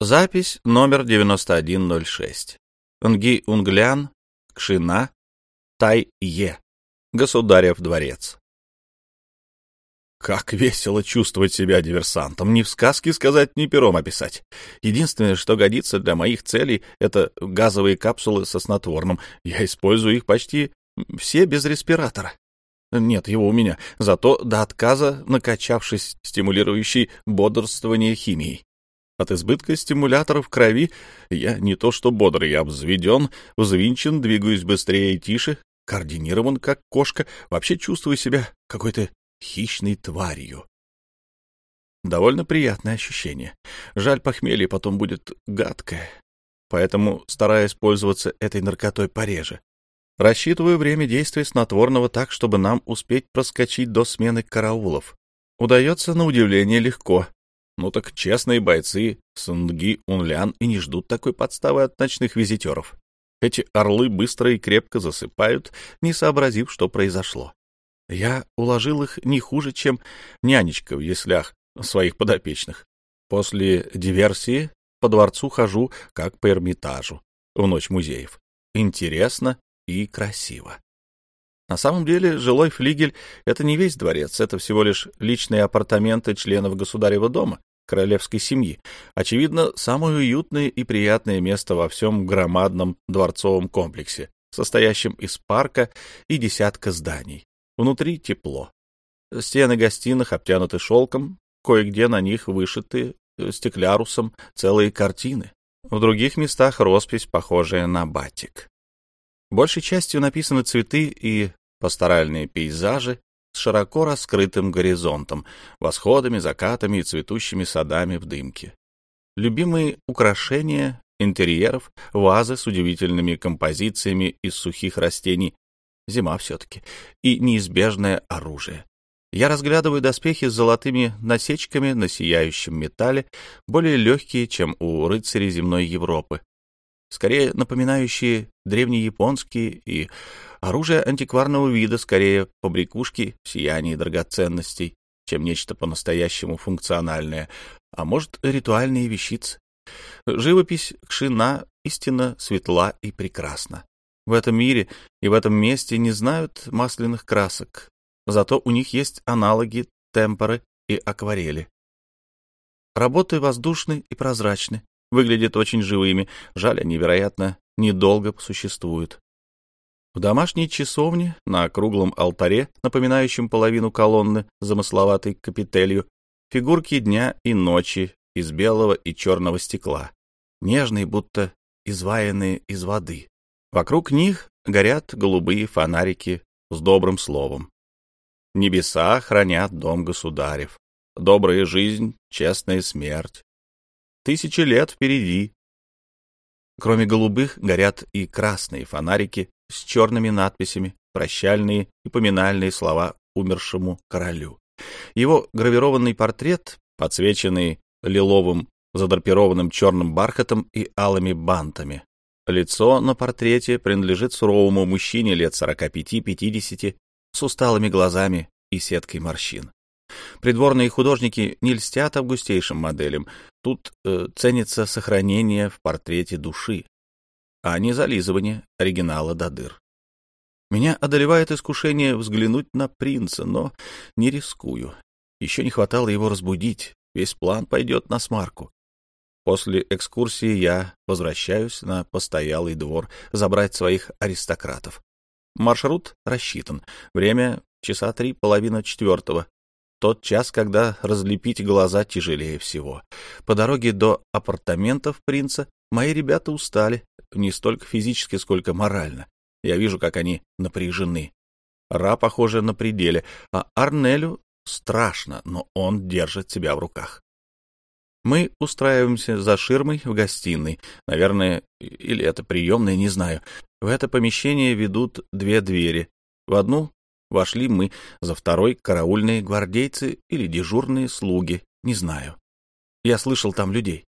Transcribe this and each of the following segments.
Запись номер 9106. Нги Унглян, Кшина, Тай-Е. Государев дворец. Как весело чувствовать себя диверсантом. Ни в сказке сказать, ни пером описать. Единственное, что годится для моих целей, это газовые капсулы со снотворным. Я использую их почти все без респиратора. Нет его у меня, зато до отказа накачавшись стимулирующей бодрствование химией. От избытка стимуляторов крови я не то что бодрый, я взведен, взвинчен, двигаюсь быстрее и тише, координирован, как кошка, вообще чувствую себя какой-то хищной тварью. Довольно приятное ощущение. Жаль, похмелье потом будет гадкое. Поэтому стараюсь пользоваться этой наркотой пореже. Рассчитываю время действия снотворного так, чтобы нам успеть проскочить до смены караулов. Удается, на удивление, легко. Ну так честные бойцы Сунги Унлян и не ждут такой подставы от ночных визитеров. Эти орлы быстро и крепко засыпают, не сообразив, что произошло. Я уложил их не хуже, чем нянечка в яслях своих подопечных. После диверсии по дворцу хожу, как по Эрмитажу, в ночь музеев. Интересно и красиво. На самом деле жилой флигель — это не весь дворец, это всего лишь личные апартаменты членов государева дома, королевской семьи. Очевидно, самое уютное и приятное место во всем громадном дворцовом комплексе, состоящем из парка и десятка зданий. Внутри тепло. Стены гостиных обтянуты шелком, кое-где на них вышиты э, стеклярусом целые картины. В других местах роспись, похожая на батик. Большей частью написаны цветы и пасторальные пейзажи с широко раскрытым горизонтом, восходами, закатами и цветущими садами в дымке. Любимые украшения интерьеров, вазы с удивительными композициями из сухих растений, зима все-таки, и неизбежное оружие. Я разглядываю доспехи с золотыми насечками на сияющем металле, более легкие, чем у рыцарей земной Европы, скорее напоминающие древнеяпонские и оружие антикварного вида, скорее побрякушки в сиянии драгоценностей, чем нечто по-настоящему функциональное, а может, ритуальные вещицы. Живопись Кшина истинно светла и прекрасна. В этом мире и в этом месте не знают масляных красок, зато у них есть аналоги темпоры и акварели. Работы воздушны и прозрачны, выглядят очень живыми, жаль, они, вероятно, недолго существуют. В домашней часовне на круглом алтаре, напоминающем половину колонны замысловатой капителью, фигурки дня и ночи из белого и черного стекла, нежные, будто изваянные из воды. Вокруг них горят голубые фонарики с добрым словом. Небеса хранят дом государев. Добрая жизнь, честная смерть. Тысячи лет впереди. Кроме голубых горят и красные фонарики с черными надписями, прощальные и поминальные слова умершему королю. Его гравированный портрет, подсвеченный лиловым, задрапированным черным бархатом и алыми бантами, Лицо на портрете принадлежит суровому мужчине лет 45-50 с усталыми глазами и сеткой морщин. Придворные художники не льстят августейшим моделям. Тут э, ценится сохранение в портрете души, а не зализывание оригинала до дыр. Меня одолевает искушение взглянуть на принца, но не рискую. Еще не хватало его разбудить, весь план пойдет на смарку. После экскурсии я возвращаюсь на постоялый двор забрать своих аристократов. Маршрут рассчитан. Время часа три, половина четвертого. Тот час, когда разлепить глаза тяжелее всего. По дороге до апартаментов принца мои ребята устали, не столько физически, сколько морально. Я вижу, как они напряжены. Ра, похоже, на пределе, а Арнелю страшно, но он держит себя в руках. Мы устраиваемся за ширмой в гостиной. Наверное, или это приемная, не знаю. В это помещение ведут две двери. В одну вошли мы, за второй — караульные гвардейцы или дежурные слуги, не знаю. Я слышал там людей.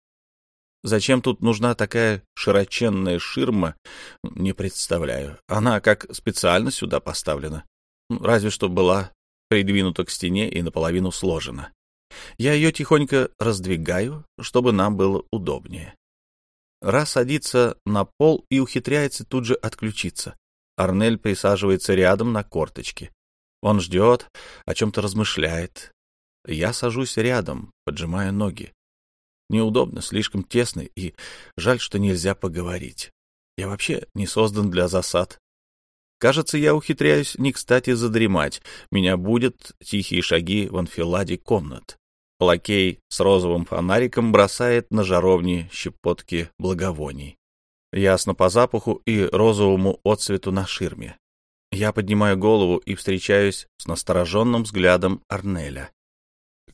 Зачем тут нужна такая широченная ширма, не представляю. Она как специально сюда поставлена. Разве что была придвинута к стене и наполовину сложена. Я ее тихонько раздвигаю, чтобы нам было удобнее. Ра садится на пол и ухитряется тут же отключиться. Арнель присаживается рядом на корточке. Он ждет, о чем-то размышляет. Я сажусь рядом, поджимая ноги. Неудобно, слишком тесно, и жаль, что нельзя поговорить. Я вообще не создан для засад. Кажется, я ухитряюсь не кстати задремать. Меня будут тихие шаги в анфиладе комнат. Лакей с розовым фонариком бросает на жаровни щепотки благовоний. Ясно по запаху и розовому отцвету на ширме. Я поднимаю голову и встречаюсь с настороженным взглядом Арнеля.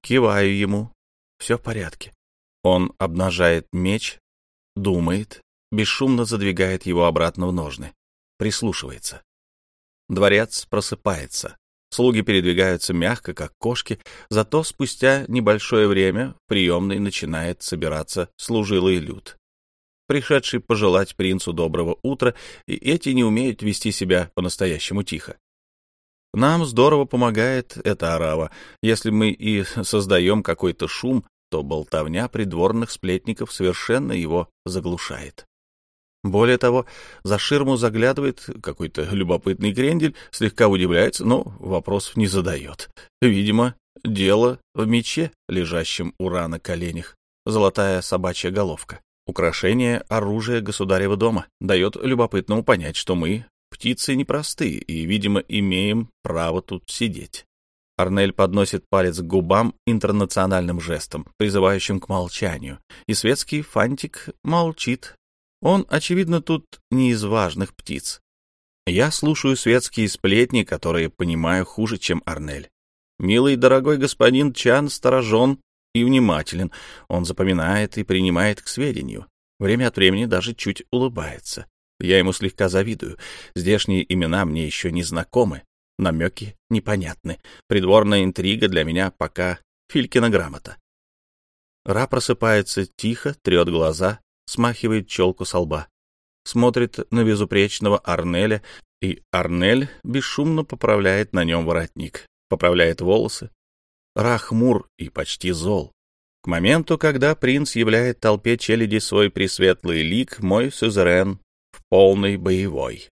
Киваю ему. Все в порядке. Он обнажает меч, думает, бесшумно задвигает его обратно в ножны, прислушивается. Дворец просыпается. Слуги передвигаются мягко, как кошки, зато спустя небольшое время в начинает собираться служилый люд, пришедший пожелать принцу доброго утра, и эти не умеют вести себя по-настоящему тихо. Нам здорово помогает эта арава. Если мы и создаем какой-то шум, то болтовня придворных сплетников совершенно его заглушает. Более того, за ширму заглядывает какой-то любопытный крендель, слегка удивляется, но вопросов не задает. Видимо, дело в мече, лежащем у Ра на коленях. Золотая собачья головка. Украшение оружия государева дома дает любопытному понять, что мы птицы непростые и, видимо, имеем право тут сидеть. Арнель подносит палец к губам интернациональным жестом, призывающим к молчанию, и светский фантик молчит, он, очевидно, тут не из важных птиц. Я слушаю светские сплетни, которые понимаю хуже, чем Арнель. Милый дорогой господин Чан сторожен и внимателен. Он запоминает и принимает к сведению. Время от времени даже чуть улыбается. Я ему слегка завидую. Здешние имена мне еще не знакомы. Намеки непонятны. Придворная интрига для меня пока Филькина грамота. Ра просыпается тихо, трет глаза, смахивает челку со лба, смотрит на безупречного Арнеля, и Арнель бесшумно поправляет на нем воротник, поправляет волосы. Рахмур и почти зол. К моменту, когда принц являет толпе челяди свой пресветлый лик, мой сюзерен в полной боевой.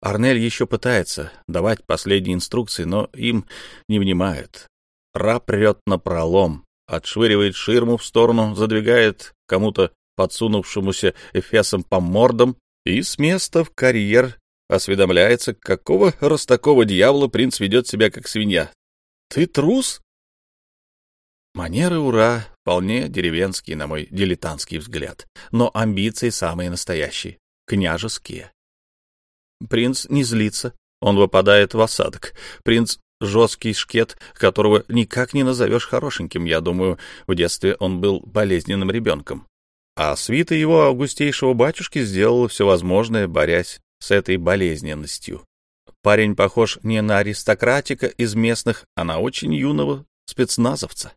Арнель еще пытается давать последние инструкции, но им не внимают. Ра прет на пролом, отшвыривает ширму в сторону, задвигает кому-то подсунувшемуся Эфесом по мордам, и с места в карьер осведомляется, какого раз такого дьявола принц ведет себя как свинья. «Ты трус?» Манеры ура, вполне деревенские, на мой дилетантский взгляд, но амбиции самые настоящие, княжеские. Принц не злится, он выпадает в осадок. Принц — жесткий шкет, которого никак не назовешь хорошеньким. Я думаю, в детстве он был болезненным ребенком а свита его августейшего батюшки сделала все возможное, борясь с этой болезненностью. Парень похож не на аристократика из местных, а на очень юного спецназовца.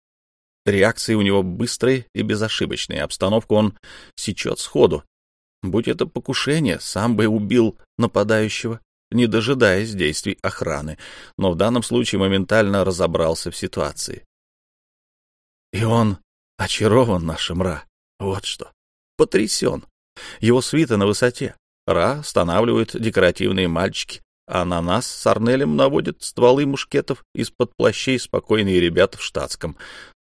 Реакции у него быстрые и безошибочные, обстановку он сечет сходу. Будь это покушение, сам бы убил нападающего, не дожидаясь действий охраны, но в данном случае моментально разобрался в ситуации. И он очарован нашим Ра. Вот что. Потрясен. Его свита на высоте. Ра останавливают декоративные мальчики, а на нас с Арнелем наводят стволы мушкетов из-под плащей спокойные ребята в штатском.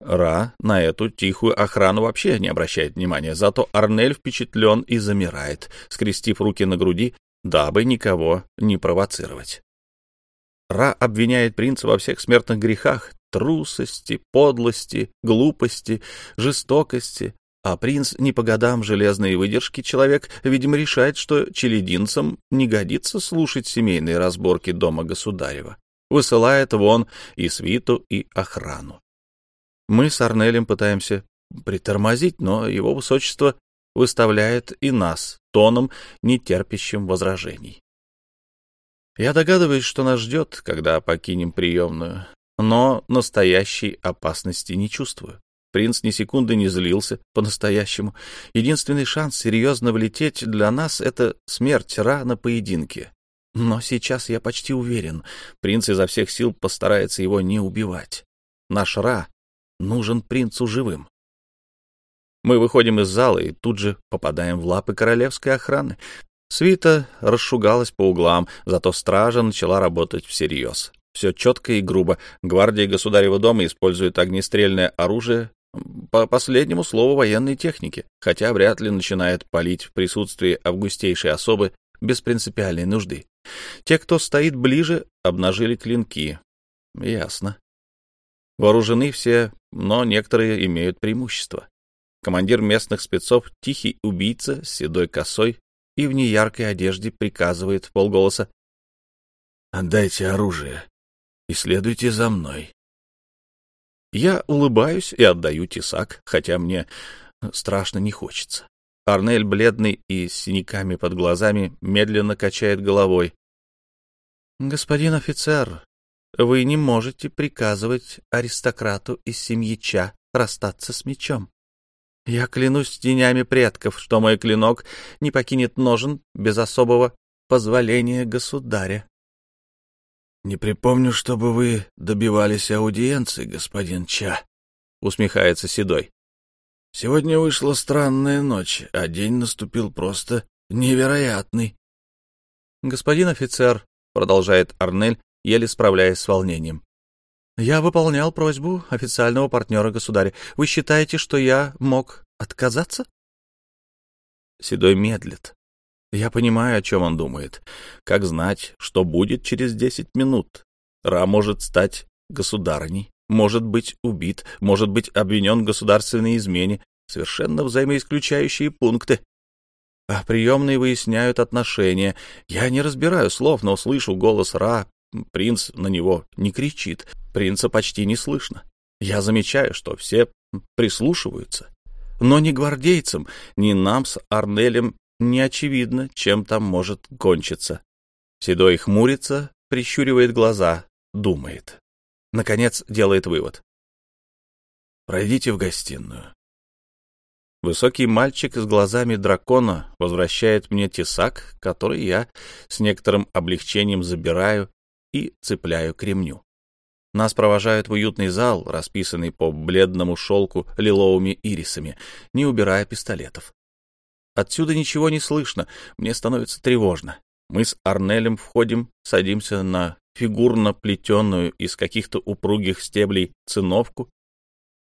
Ра на эту тихую охрану вообще не обращает внимания, зато Арнель впечатлен и замирает, скрестив руки на груди, дабы никого не провоцировать. Ра обвиняет принца во всех смертных грехах, трусости, подлости, глупости, жестокости, а принц не по годам железной выдержки человек, видимо, решает, что челединцам не годится слушать семейные разборки дома государева. Высылает вон и свиту, и охрану. Мы с Арнелем пытаемся притормозить, но его высочество выставляет и нас тоном, не терпящим возражений. Я догадываюсь, что нас ждет, когда покинем приемную, но настоящей опасности не чувствую. Принц ни секунды не злился по-настоящему. Единственный шанс серьезно влететь для нас — это смерть Ра на поединке. Но сейчас я почти уверен, принц изо всех сил постарается его не убивать. Наш Ра нужен принцу живым. Мы выходим из зала и тут же попадаем в лапы королевской охраны. Свита расшугалась по углам, зато стража начала работать всерьез. Все четко и грубо. Гвардия государева дома использует огнестрельное оружие по последнему слову военной техники, хотя вряд ли начинает палить в присутствии августейшей особы без принципиальной нужды. Те, кто стоит ближе, обнажили клинки. Ясно. Вооружены все, но некоторые имеют преимущество. Командир местных спецов, тихий убийца с седой косой и в неяркой одежде, приказывает в полголоса «Отдайте оружие и следуйте за мной». Я улыбаюсь и отдаю тесак, хотя мне страшно не хочется. Арнель, бледный и с синяками под глазами, медленно качает головой. — Господин офицер, вы не можете приказывать аристократу из семьи Ча расстаться с мечом. Я клянусь тенями предков, что мой клинок не покинет ножен без особого позволения государя. Не припомню, чтобы вы добивались аудиенции, господин Ча, усмехается Седой. Сегодня вышла странная ночь, а день наступил просто невероятный. Господин офицер, продолжает Арнель, еле справляясь с волнением. Я выполнял просьбу официального партнера государя. Вы считаете, что я мог отказаться? Седой медлит. Я понимаю, о чем он думает. Как знать, что будет через десять минут? Ра может стать государыней, может быть убит, может быть обвинен в государственной измене. Совершенно взаимоисключающие пункты. А приемные выясняют отношения. Я не разбираю слов, но слышу голос Ра. Принц на него не кричит. Принца почти не слышно. Я замечаю, что все прислушиваются. Но ни гвардейцам, ни нам с Арнелем не очевидно, чем там может кончиться. Седой хмурится, прищуривает глаза, думает. Наконец делает вывод. «Пройдите в гостиную». Высокий мальчик с глазами дракона возвращает мне тесак, который я с некоторым облегчением забираю и цепляю к ремню. Нас провожают в уютный зал, расписанный по бледному шелку лиловыми ирисами, не убирая пистолетов. Отсюда ничего не слышно, мне становится тревожно. Мы с Арнелем входим, садимся на фигурно плетенную из каких-то упругих стеблей циновку,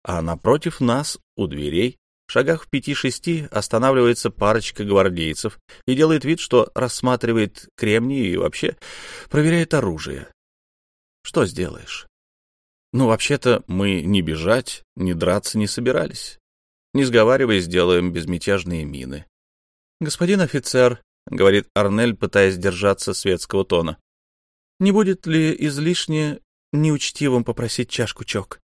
а напротив нас, у дверей, в шагах в пяти-шести, останавливается парочка гвардейцев и делает вид, что рассматривает кремний и вообще проверяет оружие. Что сделаешь? Ну, вообще-то мы не бежать, не драться не собирались. Не сговариваясь, делаем безмятежные мины. «Господин офицер», — говорит Арнель, пытаясь держаться светского тона, — «не будет ли излишне неучтивым попросить чашку чок?»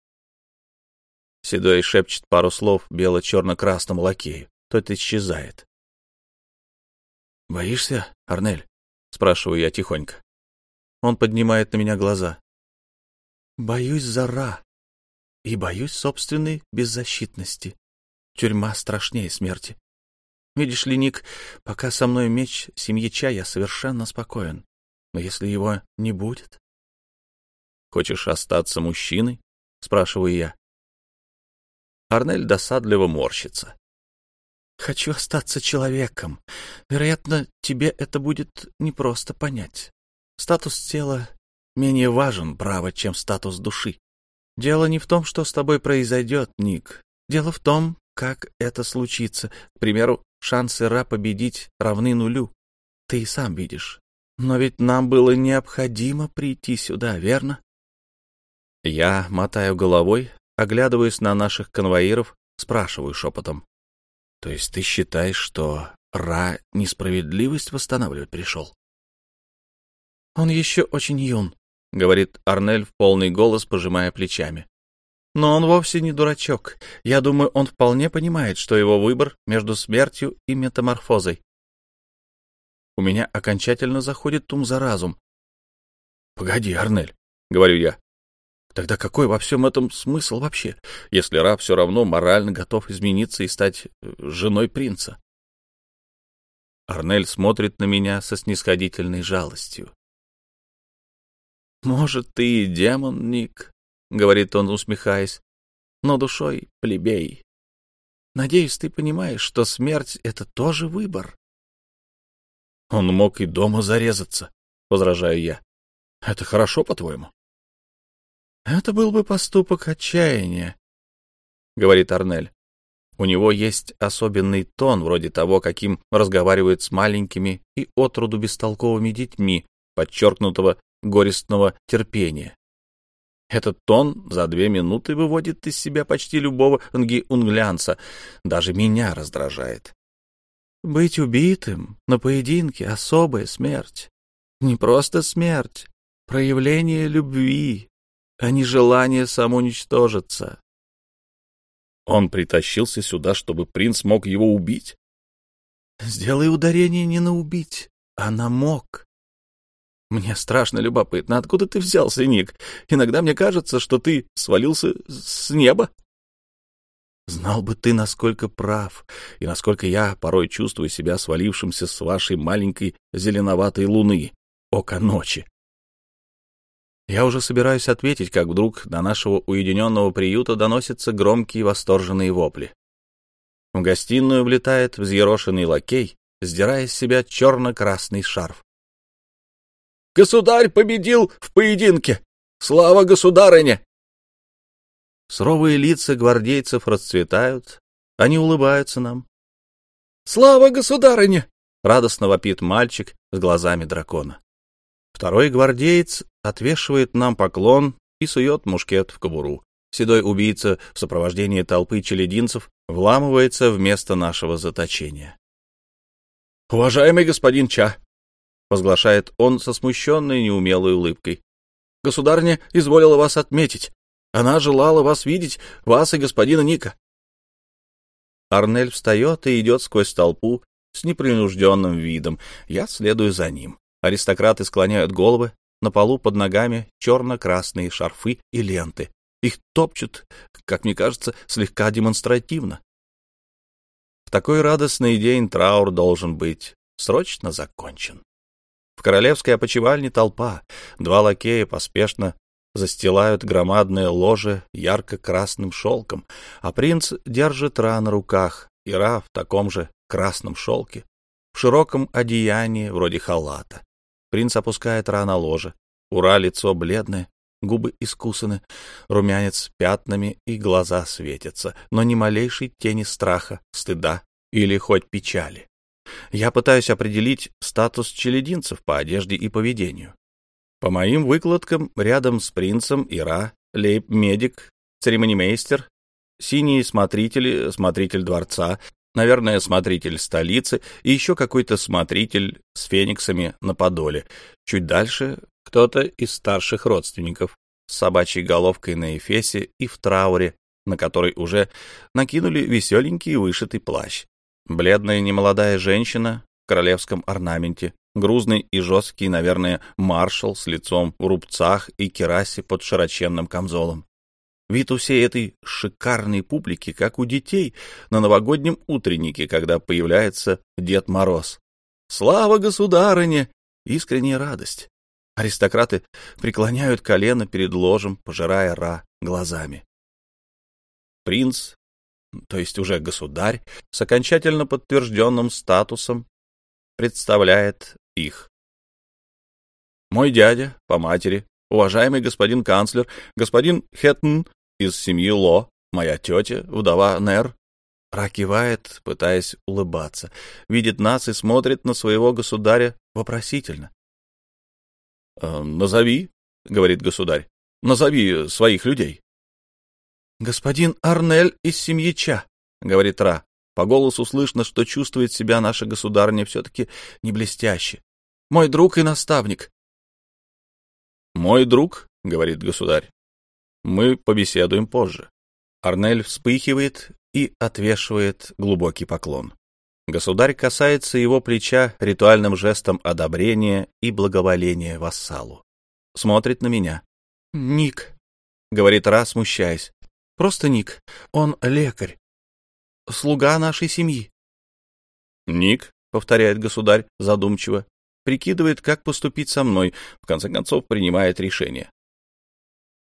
Седой шепчет пару слов бело-черно-красному лакею. Тот исчезает. «Боишься, Арнель?» — спрашиваю я тихонько. Он поднимает на меня глаза. «Боюсь зара и боюсь собственной беззащитности. Тюрьма страшнее смерти. Видишь ли, Ник, пока со мной меч семьяча, я совершенно спокоен. Но если его не будет... Хочешь остаться мужчиной? Спрашиваю я. Арнель досадливо морщится. Хочу остаться человеком. Вероятно, тебе это будет непросто понять. Статус тела менее важен, право, чем статус души. Дело не в том, что с тобой произойдет, Ник. Дело в том, как это случится. К примеру, шансы Ра победить равны нулю. Ты и сам видишь. Но ведь нам было необходимо прийти сюда, верно? Я мотаю головой, оглядываюсь на наших конвоиров, спрашиваю шепотом. То есть ты считаешь, что Ра несправедливость восстанавливать пришел? Он еще очень юн, — говорит Арнель в полный голос, пожимая плечами. Но он вовсе не дурачок. Я думаю, он вполне понимает, что его выбор между смертью и метаморфозой. У меня окончательно заходит ум за разум. — Погоди, Арнель, — говорю я. Тогда какой во всем этом смысл вообще, если раб все равно морально готов измениться и стать э, женой принца? Арнель смотрит на меня со снисходительной жалостью. «Может, ты и демон, Ник, — говорит он, усмехаясь. но душой плебей. Надеюсь, ты понимаешь, что смерть — это тоже выбор. Он мог и дома зарезаться, — возражаю я. Это хорошо, по-твоему? Это был бы поступок отчаяния, — говорит Арнель. У него есть особенный тон, вроде того, каким разговаривают с маленькими и отроду бестолковыми детьми, подчеркнутого горестного терпения. Этот тон за две минуты выводит из себя почти любого нги-унглянца, даже меня раздражает. Быть убитым на поединке — особая смерть. Не просто смерть, проявление любви, а не желание самоуничтожиться. Он притащился сюда, чтобы принц мог его убить? Сделай ударение не на убить, а на мог. Мне страшно любопытно, откуда ты взялся, Ник? Иногда мне кажется, что ты свалился с неба. Знал бы ты, насколько прав, и насколько я порой чувствую себя свалившимся с вашей маленькой зеленоватой луны, ока ночи. Я уже собираюсь ответить, как вдруг до нашего уединенного приюта доносятся громкие восторженные вопли. В гостиную влетает взъерошенный лакей, сдирая с себя черно-красный шарф. «Государь победил в поединке! Слава государыне!» Суровые лица гвардейцев расцветают, они улыбаются нам. «Слава государыне!» — радостно вопит мальчик с глазами дракона. Второй гвардеец отвешивает нам поклон и сует мушкет в кобуру. Седой убийца в сопровождении толпы челединцев вламывается в место нашего заточения. «Уважаемый господин Ча!» — возглашает он со смущенной неумелой улыбкой. «Государня изволила вас отметить. Она желала вас видеть, вас и господина Ника. Арнель встает и идет сквозь толпу с непринужденным видом. Я следую за ним. Аристократы склоняют головы. На полу под ногами черно-красные шарфы и ленты. Их топчут, как мне кажется, слегка демонстративно. В такой радостный день траур должен быть срочно закончен. В королевской опочивальне толпа. Два лакея поспешно застилают громадное ложе ярко-красным шелком, а принц держит Ра на руках, и Ра в таком же красном шелке, в широком одеянии, вроде халата. Принц опускает Ра на ложе. Ура лицо бледное, губы искусаны, румянец пятнами и глаза светятся, но ни малейшей тени страха, стыда или хоть печали. Я пытаюсь определить статус челединцев по одежде и поведению. По моим выкладкам, рядом с принцем Ира, лейб-медик, церемонимейстер, синий смотритель, смотритель дворца, наверное, смотритель столицы и еще какой-то смотритель с фениксами на подоле. Чуть дальше кто-то из старших родственников с собачьей головкой на эфесе и в трауре, на который уже накинули веселенький вышитый плащ. Бледная немолодая женщина в королевском орнаменте, грузный и жесткий, наверное, маршал с лицом в рубцах и керасе под широченным камзолом. Вид у всей этой шикарной публики, как у детей на новогоднем утреннике, когда появляется Дед Мороз. «Слава государыне!» Искренняя радость. Аристократы преклоняют колено перед ложем, пожирая Ра глазами. Принц, то есть уже государь, с окончательно подтвержденным статусом, представляет их. Мой дядя по матери, уважаемый господин канцлер, господин Хеттн из семьи Ло, моя тетя, вдова Нер, Ракивает, пытаясь улыбаться, видит нас и смотрит на своего государя вопросительно. «Э, «Назови», — говорит государь, — «назови своих людей». «Господин Арнель из семьи Ча», — говорит Ра. По голосу слышно, что чувствует себя наша государня все-таки не блестяще. Мой друг и наставник. Мой друг, говорит государь. Мы побеседуем позже. Арнель вспыхивает и отвешивает глубокий поклон. Государь касается его плеча ритуальным жестом одобрения и благоволения вассалу. Смотрит на меня. «Ник», — говорит Ра, смущаясь. «Просто Ник. Он лекарь. Слуга нашей семьи». «Ник», — повторяет государь задумчиво, прикидывает, как поступить со мной, в конце концов принимает решение.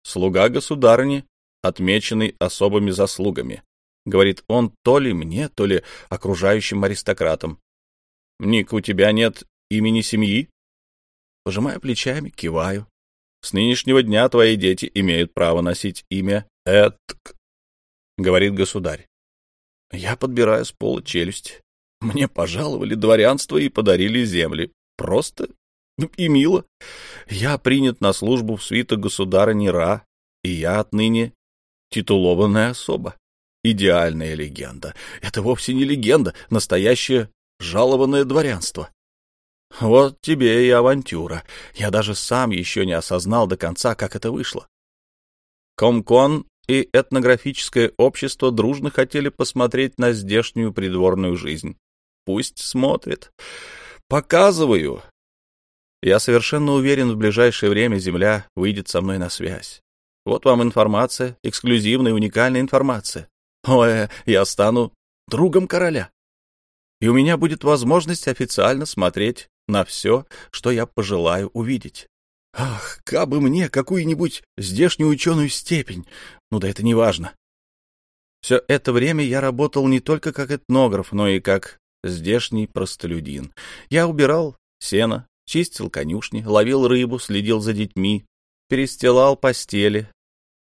Слуга государыни отмеченный особыми заслугами. Говорит он то ли мне, то ли окружающим аристократам. Ник, у тебя нет имени семьи? Пожимаю плечами, киваю. С нынешнего дня твои дети имеют право носить имя Этк, говорит государь. Я подбираю с пола челюсть. Мне пожаловали дворянство и подарили земли. Просто и мило. Я принят на службу в свиток государыни Ра, и я отныне титулованная особа. Идеальная легенда. Это вовсе не легенда, настоящее жалованное дворянство. Вот тебе и авантюра. Я даже сам еще не осознал до конца, как это вышло. Комкон и этнографическое общество дружно хотели посмотреть на здешнюю придворную жизнь. Пусть смотрит. Показываю. Я совершенно уверен, в ближайшее время Земля выйдет со мной на связь. Вот вам информация, эксклюзивная, уникальная информация. Ой, я стану другом короля. И у меня будет возможность официально смотреть на все, что я пожелаю увидеть. Ах, кабы мне какую-нибудь здешнюю ученую степень. Ну да это не важно. Все это время я работал не только как этнограф, но и как здешний простолюдин. Я убирал сено, чистил конюшни, ловил рыбу, следил за детьми, перестилал постели,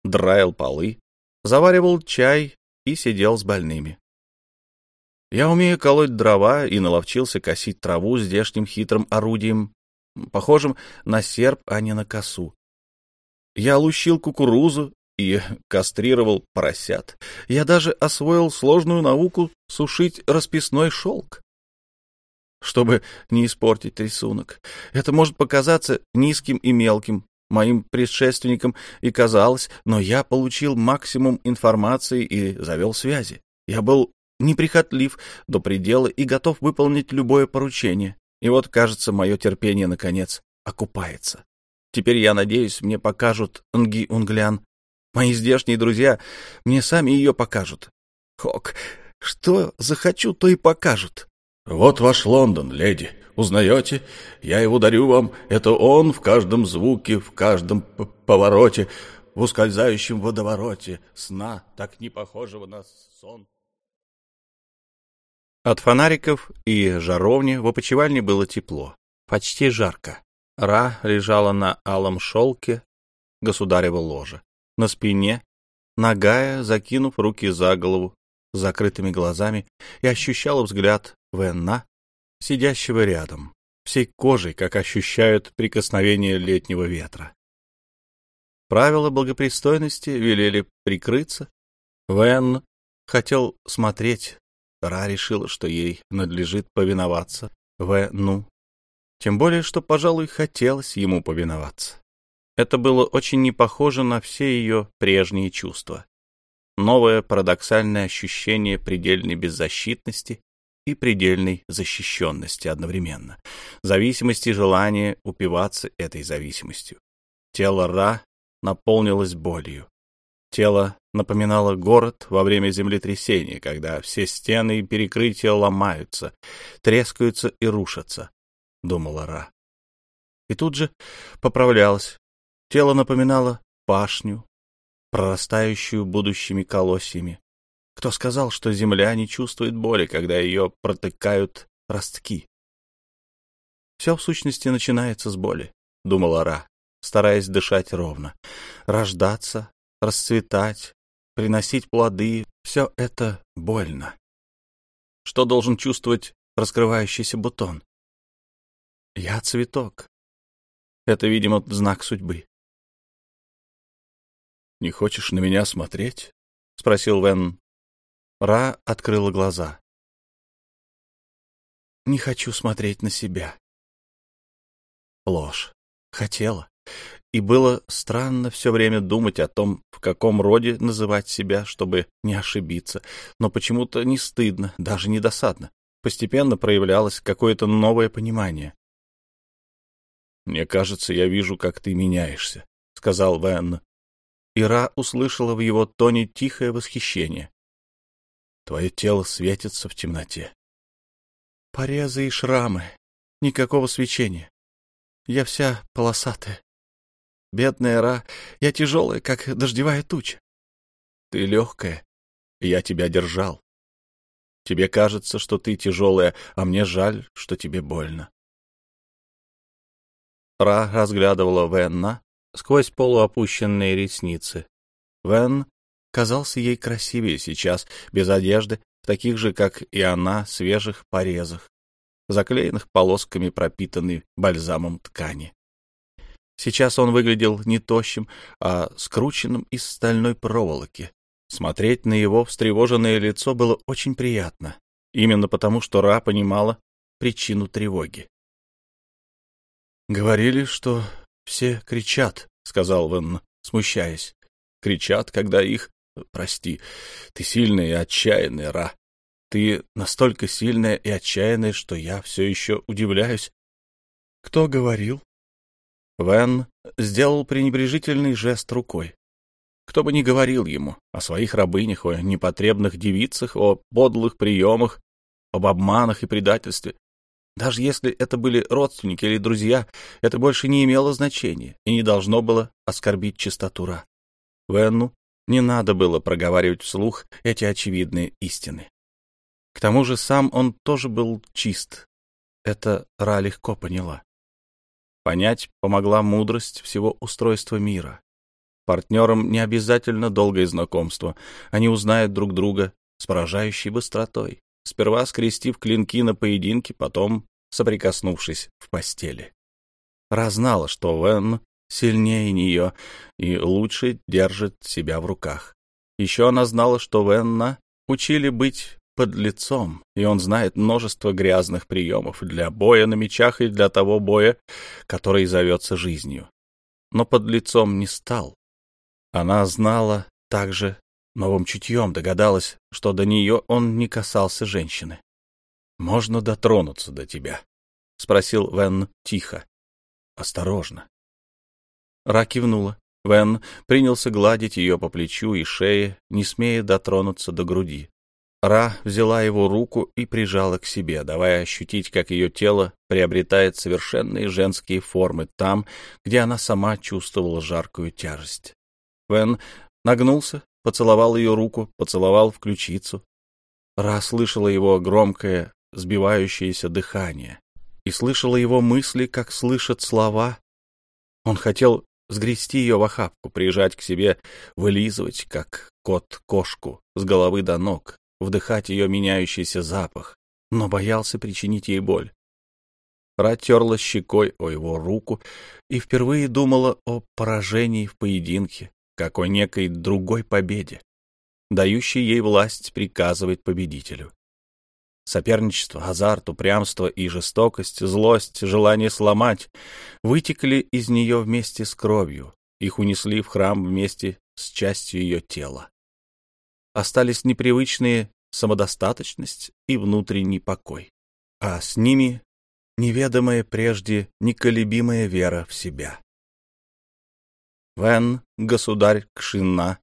драил полы, заваривал чай и сидел с больными. Я умею колоть дрова и наловчился косить траву здешним хитрым орудием, похожим на серп, а не на косу. Я лущил кукурузу и кастрировал поросят. Я даже освоил сложную науку сушить расписной шелк. Чтобы не испортить рисунок. Это может показаться низким и мелким, моим предшественникам и казалось, но я получил максимум информации и завел связи. Я был неприхотлив до предела и готов выполнить любое поручение. И вот, кажется, мое терпение, наконец, окупается. Теперь, я надеюсь, мне покажут Нги-Унглян. Мои здешние друзья мне сами ее покажут. Хок, что захочу, то и покажут. — Вот ваш Лондон, леди. Узнаете? Я его дарю вам. Это он в каждом звуке, в каждом повороте, в ускользающем водовороте сна, так не похожего на сон. От фонариков и жаровни в опочивальне было тепло, почти жарко. Ра лежала на алом шелке государева ложа, на спине, нагая, закинув руки за голову, с закрытыми глазами, и ощущала взгляд Венна, сидящего рядом, всей кожей, как ощущают прикосновение летнего ветра. Правила благопристойности велели прикрыться. Вен хотел смотреть Ра решила, что ей надлежит повиноваться В. Ну. Тем более, что, пожалуй, хотелось ему повиноваться. Это было очень не похоже на все ее прежние чувства. Новое парадоксальное ощущение предельной беззащитности и предельной защищенности одновременно. Зависимости и желание упиваться этой зависимостью. Тело Ра наполнилось болью. Тело напоминало город во время землетрясения, когда все стены и перекрытия ломаются, трескаются и рушатся, — думала Ра. И тут же поправлялась. Тело напоминало пашню, прорастающую будущими колосьями. Кто сказал, что земля не чувствует боли, когда ее протыкают ростки? Все в сущности начинается с боли, — думала Ра, стараясь дышать ровно. Рождаться, расцветать, приносить плоды — все это больно. Что должен чувствовать раскрывающийся бутон? Я цветок. Это, видимо, знак судьбы. «Не хочешь на меня смотреть?» — спросил Вен. Ра открыла глаза. «Не хочу смотреть на себя». Ложь. Хотела. И было странно все время думать о том, в каком роде называть себя, чтобы не ошибиться. Но почему-то не стыдно, даже не досадно. Постепенно проявлялось какое-то новое понимание. «Мне кажется, я вижу, как ты меняешься», — сказал Вен. Ира услышала в его тоне тихое восхищение. «Твое тело светится в темноте». «Порезы и шрамы. Никакого свечения. Я вся полосатая. Бедная Ра, я тяжелая, как дождевая туча. Ты легкая. Я тебя держал. Тебе кажется, что ты тяжелая, а мне жаль, что тебе больно. Ра разглядывала Венна сквозь полуопущенные ресницы. Вен казался ей красивее сейчас, без одежды, в таких же, как и она, свежих порезах, заклеенных полосками пропитанной бальзамом ткани. Сейчас он выглядел не тощим, а скрученным из стальной проволоки. Смотреть на его встревоженное лицо было очень приятно, именно потому, что Ра понимала причину тревоги. «Говорили, что все кричат», — сказал Вен, смущаясь. «Кричат, когда их... Прости, ты сильная и отчаянная, Ра. Ты настолько сильная и отчаянная, что я все еще удивляюсь». «Кто говорил?» Вен сделал пренебрежительный жест рукой. Кто бы ни говорил ему о своих рабынях, о непотребных девицах, о подлых приемах, об обманах и предательстве, даже если это были родственники или друзья, это больше не имело значения и не должно было оскорбить чистоту Ра. Венну не надо было проговаривать вслух эти очевидные истины. К тому же сам он тоже был чист. Это Ра легко поняла. Понять помогла мудрость всего устройства мира. Партнерам не обязательно долгое знакомство. Они узнают друг друга с поражающей быстротой сперва скрестив клинки на поединке, потом соприкоснувшись в постели. Ра знала, что Вен сильнее нее и лучше держит себя в руках. Еще она знала, что Венна учили быть под лицом, и он знает множество грязных приемов для боя на мечах и для того боя, который зовется жизнью. Но под лицом не стал. Она знала также Новым чутьем догадалась, что до нее он не касался женщины. «Можно дотронуться до тебя?» — спросил Вен тихо. «Осторожно». Ра кивнула. Вен принялся гладить ее по плечу и шее, не смея дотронуться до груди. Ра взяла его руку и прижала к себе, давая ощутить, как ее тело приобретает совершенные женские формы там, где она сама чувствовала жаркую тяжесть. Вен нагнулся поцеловал ее руку, поцеловал в ключицу. Ра слышала его громкое, сбивающееся дыхание и слышала его мысли, как слышат слова. Он хотел сгрести ее в охапку, прижать к себе, вылизывать, как кот кошку, с головы до ног, вдыхать ее меняющийся запах, но боялся причинить ей боль. Ра терла щекой о его руку и впервые думала о поражении в поединке, как о некой другой победе, дающей ей власть приказывать победителю. Соперничество, азарт, упрямство и жестокость, злость, желание сломать вытекли из нее вместе с кровью, их унесли в храм вместе с частью ее тела. Остались непривычные самодостаточность и внутренний покой, а с ними неведомая прежде неколебимая вера в себя. Вен — государь Кшинна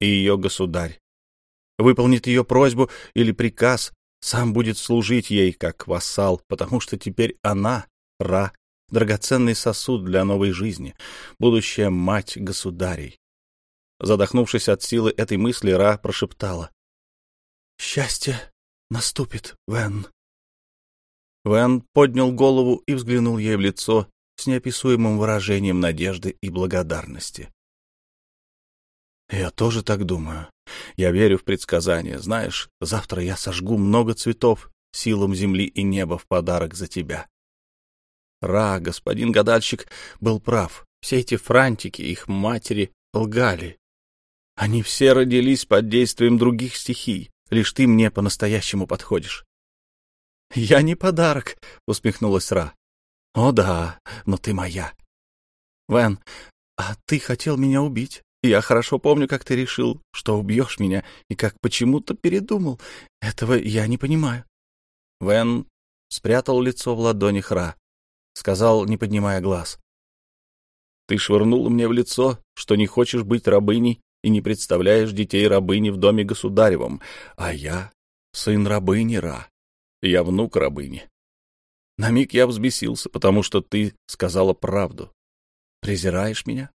и ее государь. Выполнит ее просьбу или приказ, сам будет служить ей как вассал, потому что теперь она, Ра, драгоценный сосуд для новой жизни, будущая мать государей. Задохнувшись от силы этой мысли, Ра прошептала. «Счастье наступит, Вен». Вен поднял голову и взглянул ей в лицо, с неописуемым выражением надежды и благодарности. «Я тоже так думаю. Я верю в предсказания. Знаешь, завтра я сожгу много цветов силам земли и неба в подарок за тебя». Ра, господин гадальщик, был прав. Все эти франтики, их матери, лгали. Они все родились под действием других стихий. Лишь ты мне по-настоящему подходишь. — Я не подарок, — усмехнулась Ра. О да, но ты моя. Вен, а ты хотел меня убить. Я хорошо помню, как ты решил, что убьешь меня, и как почему-то передумал. Этого я не понимаю. Вен спрятал лицо в ладони Хра, сказал, не поднимая глаз. Ты швырнул мне в лицо, что не хочешь быть рабыней и не представляешь детей рабыни в доме государевом, а я сын рабыни Ра, я внук рабыни. На миг я взбесился, потому что ты сказала правду. Презираешь меня?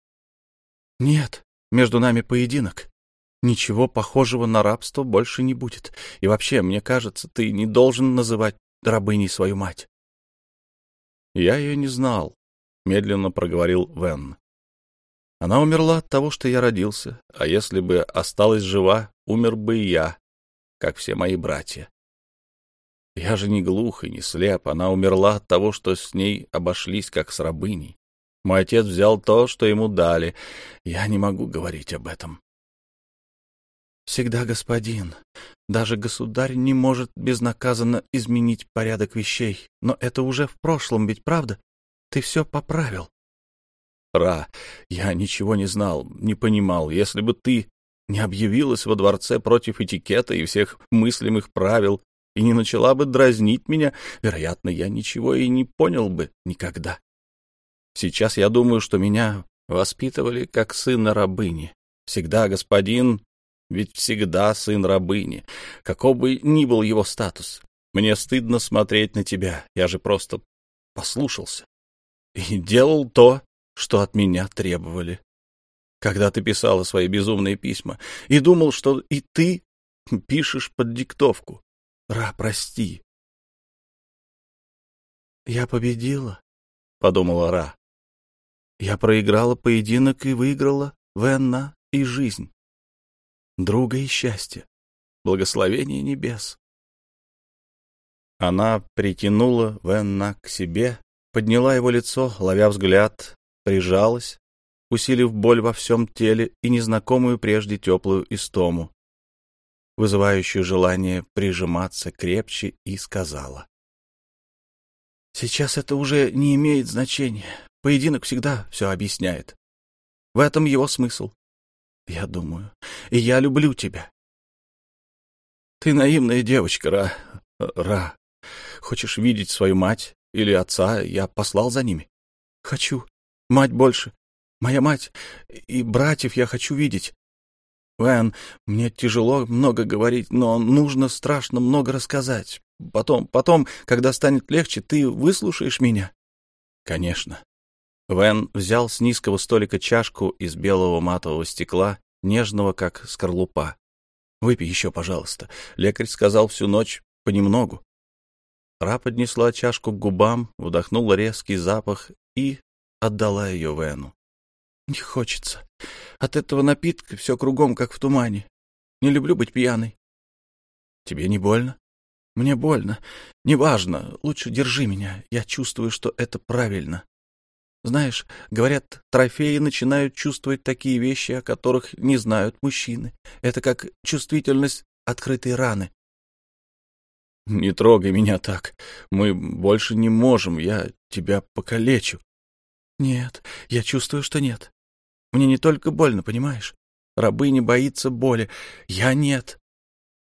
Нет, между нами поединок. ничего похожего на рабство больше не будет. И вообще, мне кажется, ты не должен называть рабыней свою мать. Я ее не знал, — медленно проговорил Вен. Она умерла от того, что я родился, а если бы осталась жива, умер бы и я, как все мои братья. Я же не глух и не слеп, она умерла от того, что с ней обошлись, как с рабыней. Мой отец взял то, что ему дали. Я не могу говорить об этом. Всегда господин. Даже государь не может безнаказанно изменить порядок вещей. Но это уже в прошлом, ведь правда? Ты все поправил. Ра, я ничего не знал, не понимал. Если бы ты не объявилась во дворце против этикета и всех мыслимых правил и не начала бы дразнить меня, вероятно, я ничего и не понял бы никогда. Сейчас я думаю, что меня воспитывали как сына рабыни. Всегда господин, ведь всегда сын рабыни, каков бы ни был его статус. Мне стыдно смотреть на тебя, я же просто послушался и делал то, что от меня требовали. Когда ты писала свои безумные письма, и думал, что и ты пишешь под диктовку. Ра, прости. Я победила, — подумала Ра. Я проиграла поединок и выиграла Венна и жизнь. Друга и счастье. Благословение небес. Она притянула Венна к себе, подняла его лицо, ловя взгляд, прижалась, усилив боль во всем теле и незнакомую прежде теплую истому, вызывающую желание прижиматься крепче, и сказала. «Сейчас это уже не имеет значения. Поединок всегда все объясняет. В этом его смысл. Я думаю. И я люблю тебя. Ты наивная девочка, Ра. Ра. Хочешь видеть свою мать или отца? Я послал за ними. Хочу. Мать больше. Моя мать. И братьев я хочу видеть. Вэн, мне тяжело много говорить, но нужно страшно много рассказать. Потом, потом, когда станет легче, ты выслушаешь меня? Конечно. Вен взял с низкого столика чашку из белого матового стекла, нежного, как скорлупа. «Выпей еще, пожалуйста». Лекарь сказал всю ночь понемногу. Ра поднесла чашку к губам, вдохнула резкий запах и отдала ее Вену. «Не хочется. От этого напитка все кругом, как в тумане. Не люблю быть пьяной». «Тебе не больно?» «Мне больно. Неважно. Лучше держи меня. Я чувствую, что это правильно. Знаешь, говорят, трофеи начинают чувствовать такие вещи, о которых не знают мужчины. Это как чувствительность открытой раны. Не трогай меня так. Мы больше не можем. Я тебя покалечу. Нет, я чувствую, что нет. Мне не только больно, понимаешь? Рабыня боится боли. Я нет.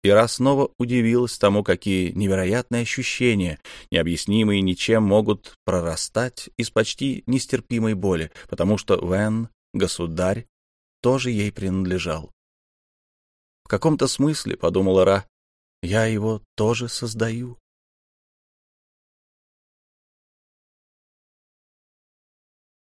Ира снова удивилась тому, какие невероятные ощущения, необъяснимые ничем, могут прорастать из почти нестерпимой боли, потому что Вен, государь, тоже ей принадлежал. В каком-то смысле, — подумала Ра, — я его тоже создаю.